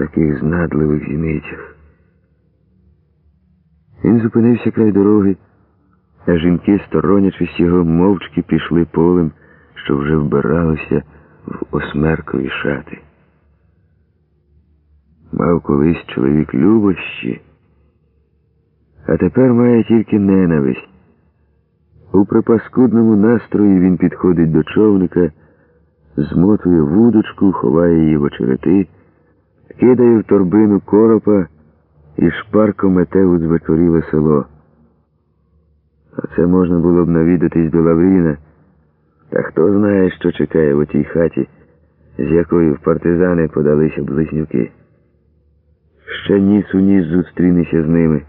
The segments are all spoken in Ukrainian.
таких знадливих зіницях. Він зупинився край дороги, а жінки, сторонячись його, мовчки пішли полем, що вже вбиралося в осмеркові шати. Мав колись чоловік любощі, а тепер має тільки ненависть. У припаскудному настрої він підходить до човника, змотує вудочку, ховає її в очерети, кидає в торбину коропа і шпарко мете у звечоріле село. А це можна було б навідатись до Лавріна, та хто знає, що чекає в отій хаті, з якої в партизани подалися близнюки. Ще ніс у ніс зустрінися з ними.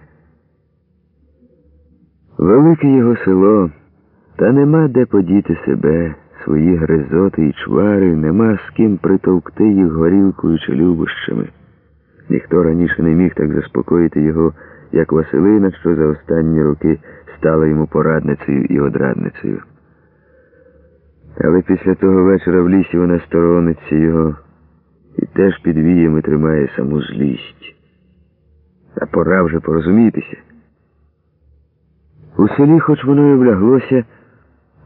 Велике його село, та нема де подіти себе, свої гризоти і чвари, нема з ким притовкти їх горілкою чи любощами. Ніхто раніше не міг так заспокоїти його, як Василина, що за останні роки стала йому порадницею і одрадницею. Але після того вечора в лісі вона сторониться його і теж під віями тримає саму злість. А пора вже порозумітися. У селі, хоч воно і вляглося,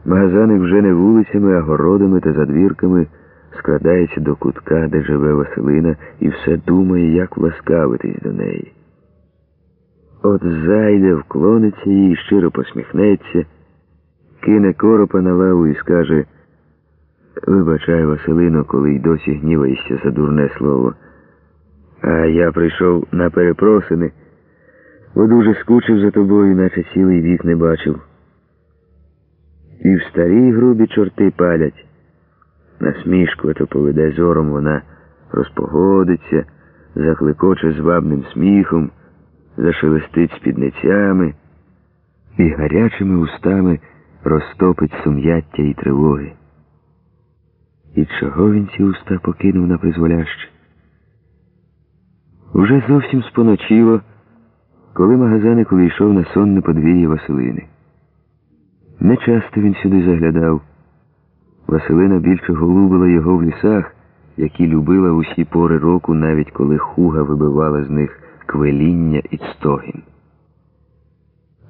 магазаник вже не вулицями, а городами та задвірками скрадається до кутка, де живе Василина, і все думає, як власкавитись до неї. От зайде, вклониться їй, щиро посміхнеться, кине коропа на лаву і скаже Вибачай, Василино, коли й досі гніваєшся за дурне слово. А я прийшов на перепросини, бо дуже скучив за тобою, наче цілий вік не бачив. І в старій грубі чорти палять. Насмішку то поведе зором вона розпогодиться, закликоче звабним сміхом, зашелестить спідницями і гарячими устами розтопить сум'яття і тривоги. І чого він ці уста покинув на призволяще? Уже зовсім споночило, коли магазаник увійшов на сонне подвір'я Василини. Не часто він сюди заглядав. Василина більше голубила його в лісах, які любила усі пори року, навіть коли хуга вибивала з них квеління і стогін.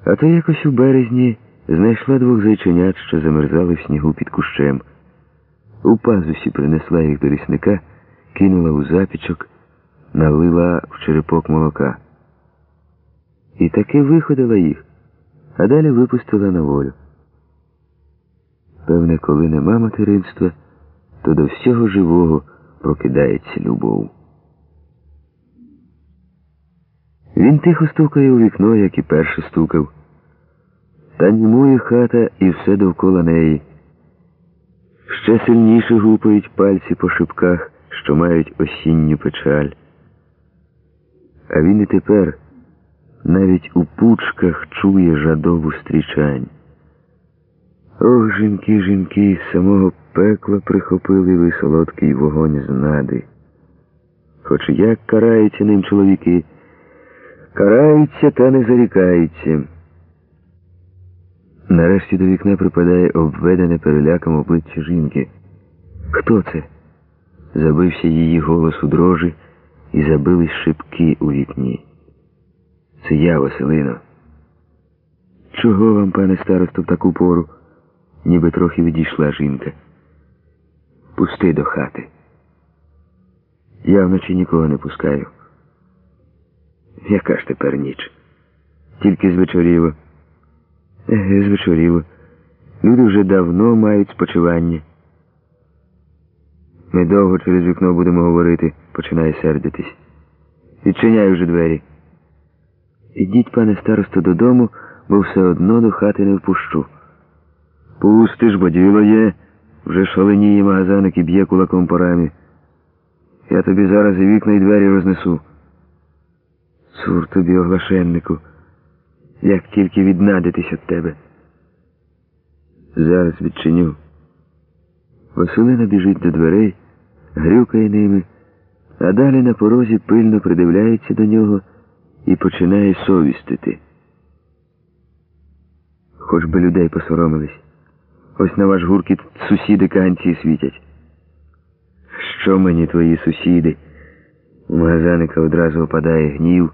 А то якось у березні знайшла двох зайченят, що замерзали в снігу під кущем. У пазусі принесла їх до лісника, кинула у запічок, налила в черепок молока. І таки виходила їх, а далі випустила на волю. Певне, коли нема материнства, то до всього живого прокидається любов. Він тихо стукає у вікно, як і перше стукав. Та німує хата і все довкола неї. Ще сильніше гупають пальці по шибках, що мають осінню печаль. А він і тепер навіть у пучках чує жадову стрічань. Ох, жінки, жінки, з самого пекла прихопили ви солодкий вогонь знади. Хоч як караються ним чоловіки, караються та не зарікаються. Нарешті до вікна припадає обведене переляком обличчя жінки. Хто це? Забився її голос у дрожі і забились шибки у вікні. Це я, Василино. Чого вам, пане старосто, в таку пору? Ніби трохи відійшла жінка. Пусти до хати. Я вночі нікого не пускаю. Яка ж тепер ніч? Тільки звечоріло. Еге, звечоріло. Люди вже давно мають спочивання. Ми довго через вікно будемо говорити, починає сердитись. Відчиняй вже двері. Ідіть, пане старосто, додому, бо все одно до хати не впущу. Пусти ж, бо діло є, вже шаленіє магазаник і б'є кулаком по рамі. Я тобі зараз і вікна і двері рознесу. Цур тобі, оглашеннику, як тільки віднадитись від тебе. Зараз відчиню. Василина біжить до дверей, грюкає ними, а далі на порозі пильно придивляється до нього і починає совістити. Хоч би людей посоромились. Ось на ваш гуркіт сусіди каганці світять. Що мені твої сусіди? У магазаника одразу опадає гнів.